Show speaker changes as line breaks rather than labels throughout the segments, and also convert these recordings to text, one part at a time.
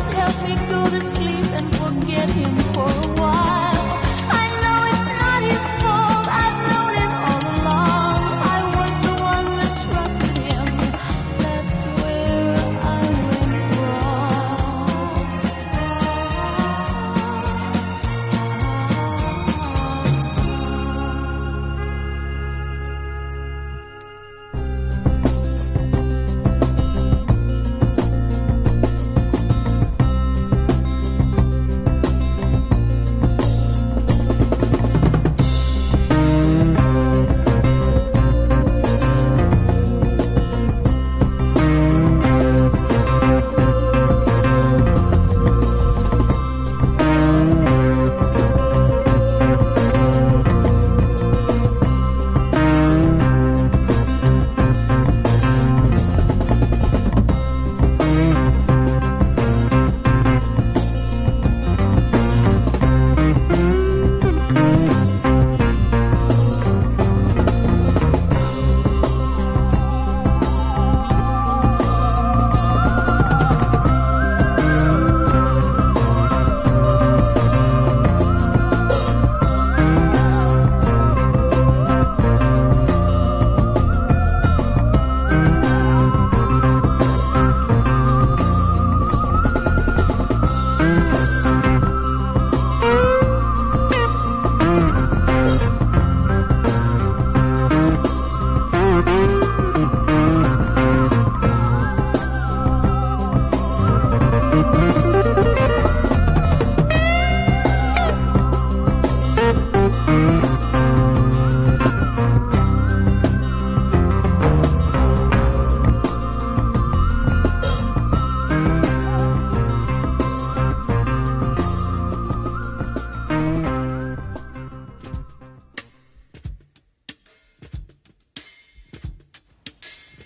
comes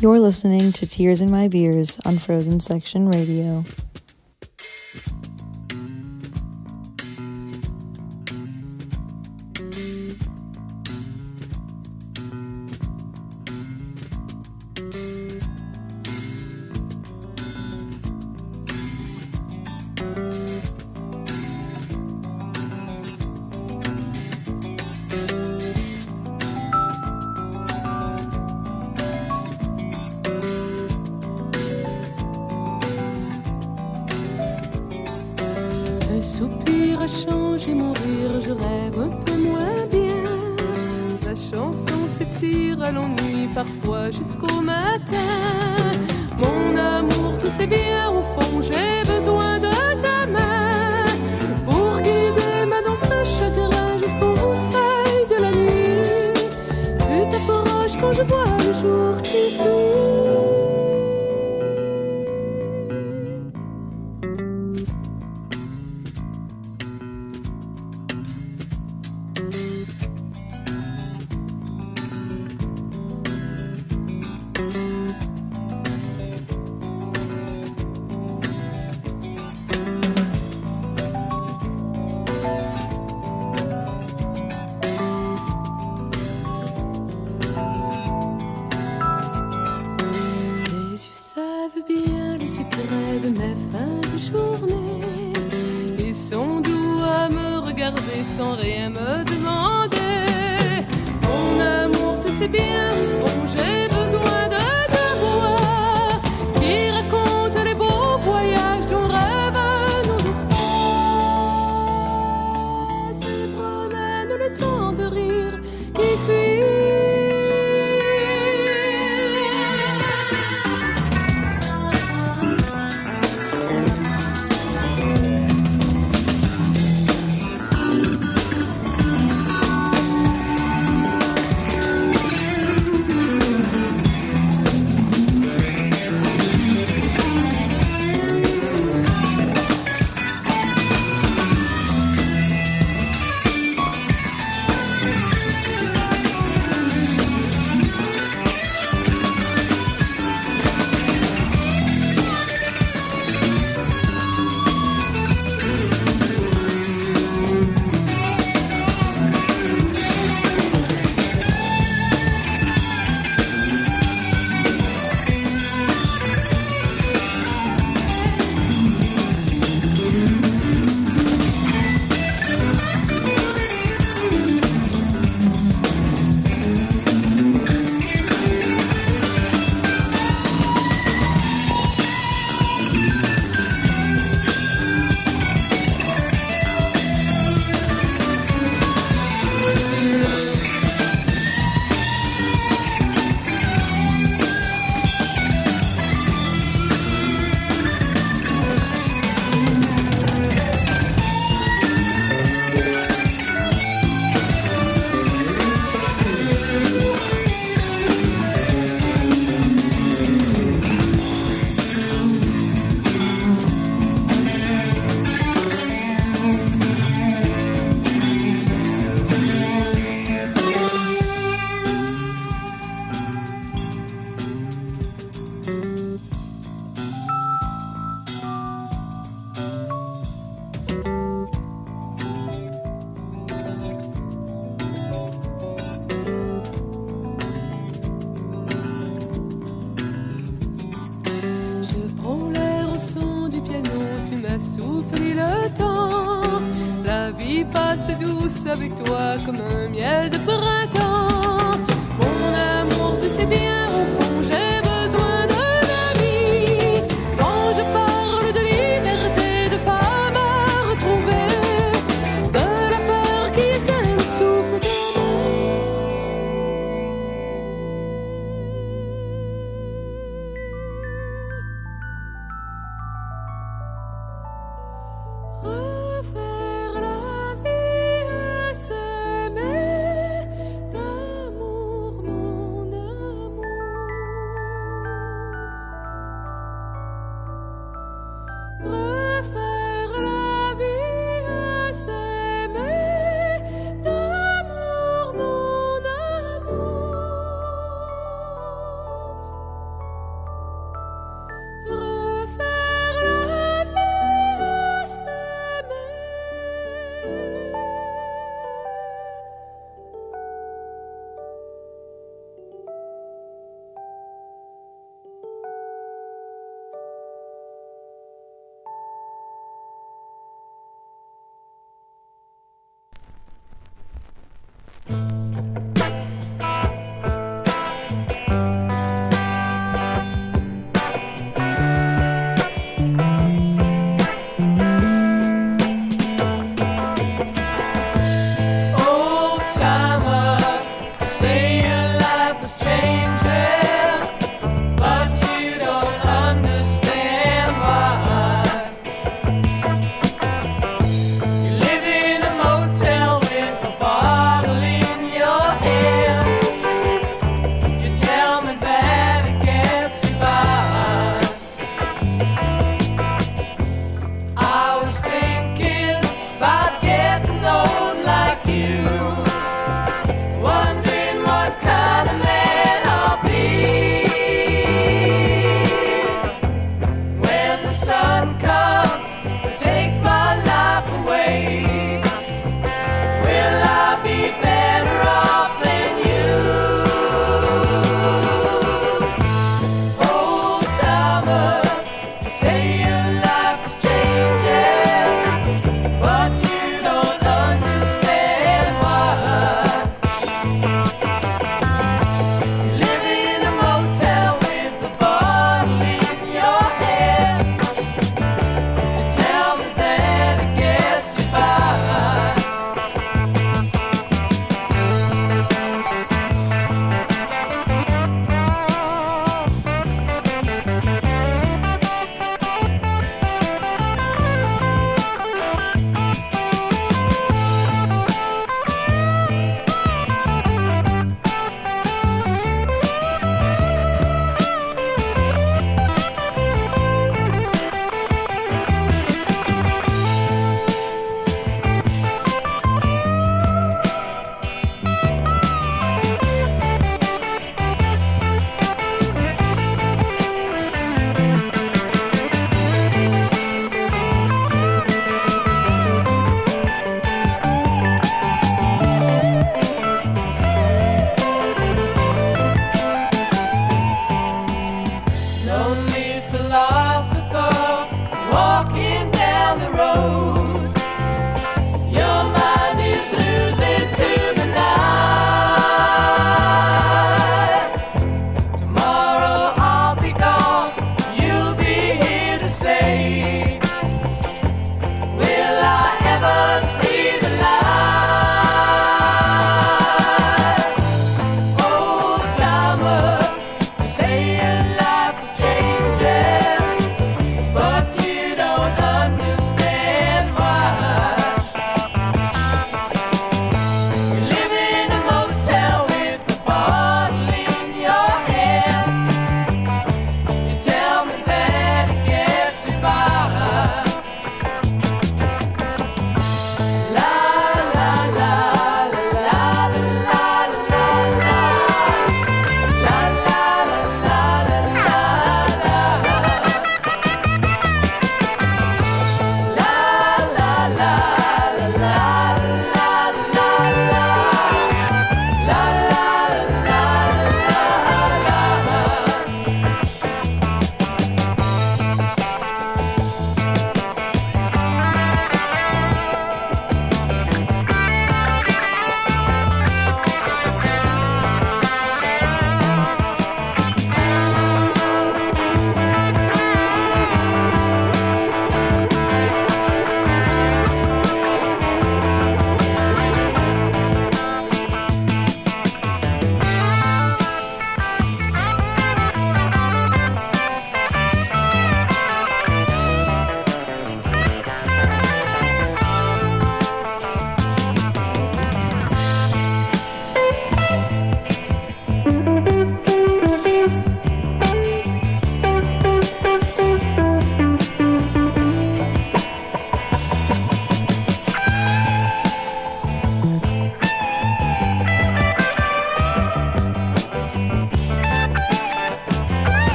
You're listening to Tears in My Beers on Frozen Section Radio.
Et sans rien me demander. Mon amour, tout c'est bien.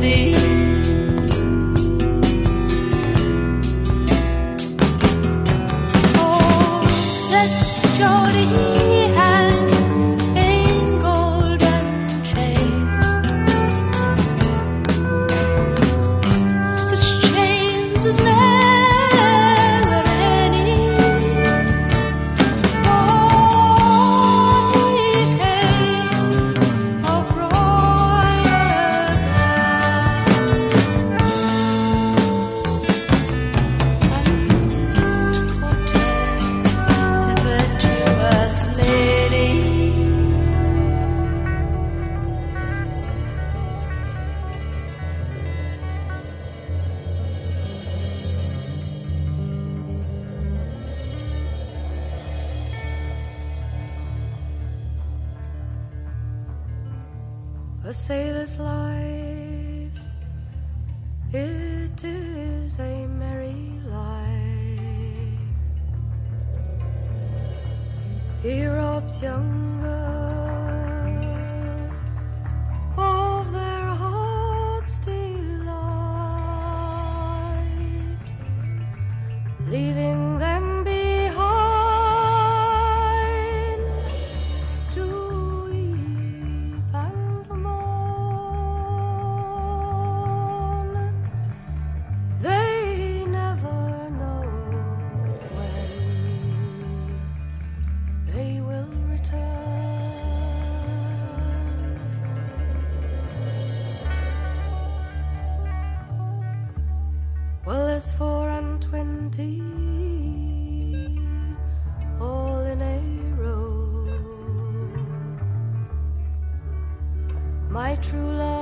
They true love.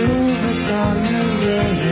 Through my window.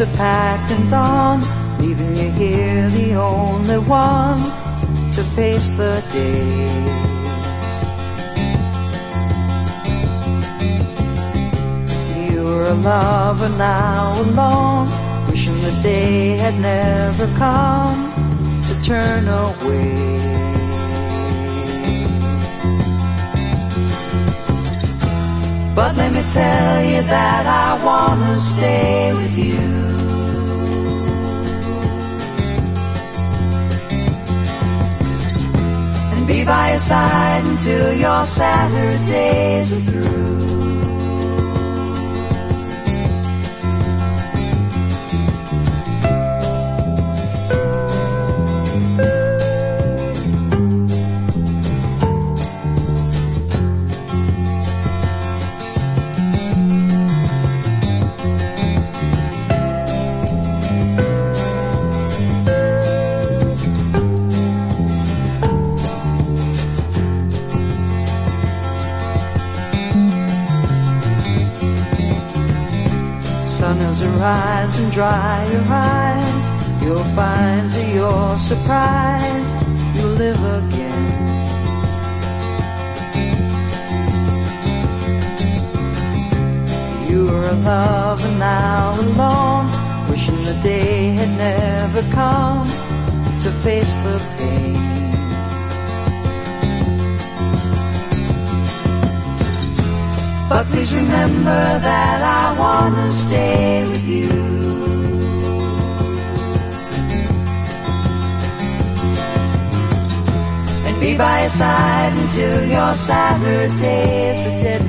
Are packed and gone, leaving you here the only one to face the day. You're a lover now alone, wishing the day had never come to turn away. But let me tell you that I wanna stay with you. And be by your side until your Saturdays are through. Dry your eyes. You'll find to your surprise you'll live again. You are a lover now alone, wishing the day had never come to face the pain. But please remember that I wanna stay with you. Be by your side until your Saturdays are dead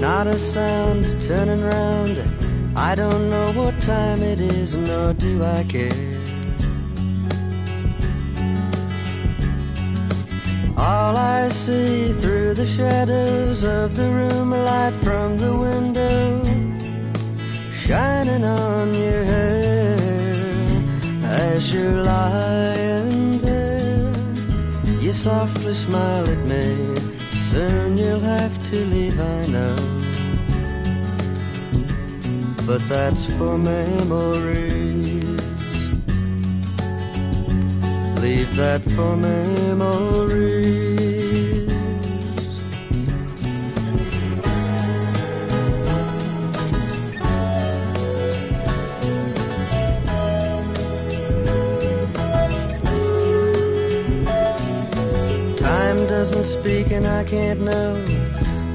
Not a sound turning round. I don't know what time it is, nor do I care. All I see through the shadows of the room, a light from the window shining on your hair as you're lying there. You softly smile at me. Soon you'll have to leave, I know. But that's for memories. Leave that for memories. Doesn't speak and I can't know.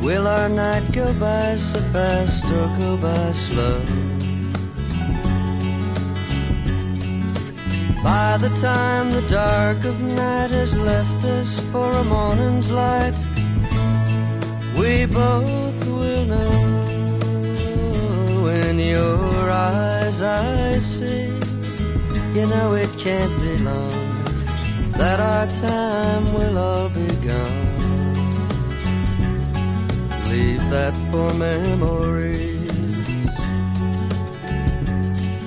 Will our night go by so fast or go by slow? By the time the dark of night has left us for a morning's light, we both will know. In your eyes I see, you know it can't be long that our time will all be gone. Leave that for memories.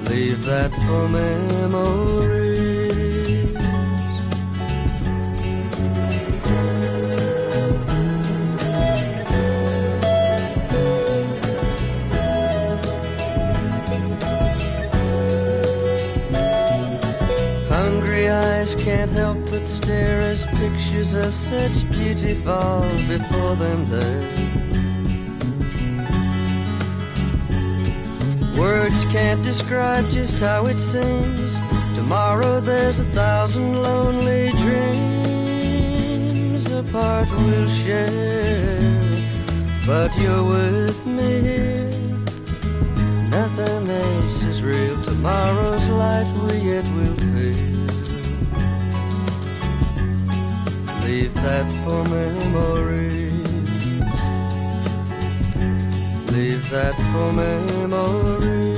Leave that for memories. Eyes can't help but stare as pictures of such beauty fall before them there. Words can't describe just how it seems. Tomorrow there's a thousand lonely dreams apart we'll share. but you're with me here. Nothing else is real. Tomorrow's light will yet will that for memory. Leave that for memory.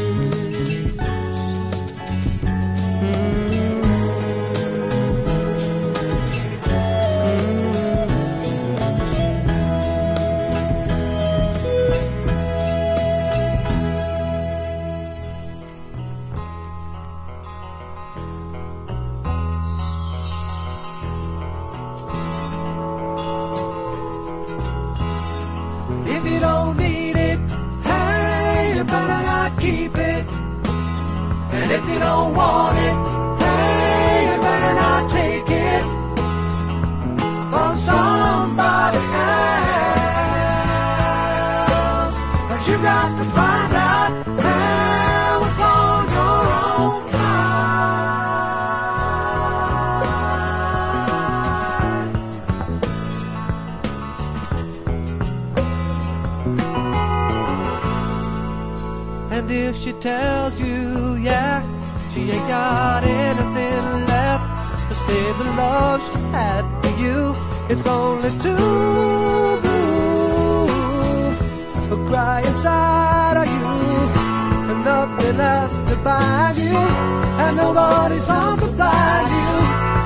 It's only too blue. A cry inside of you, and nothing left to bind you, and nobody's home to blind you.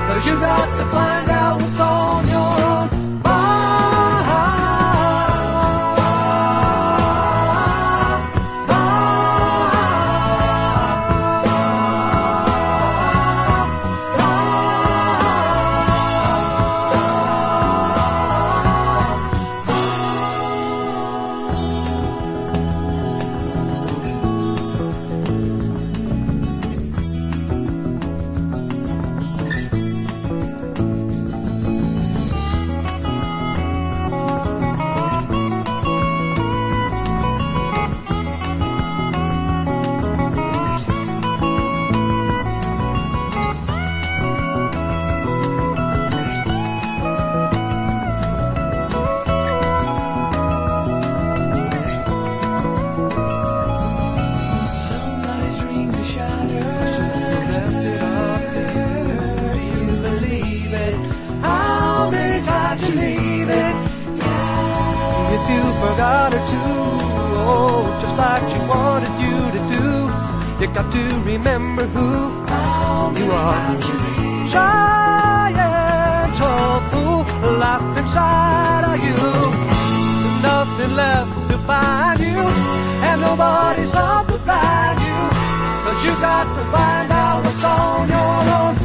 Cause you got to find out what's on your got to remember who you are. Trying to fool life inside of you. There's nothing left to find you, and nobody's love to find you. Cause you got to find out what's on your own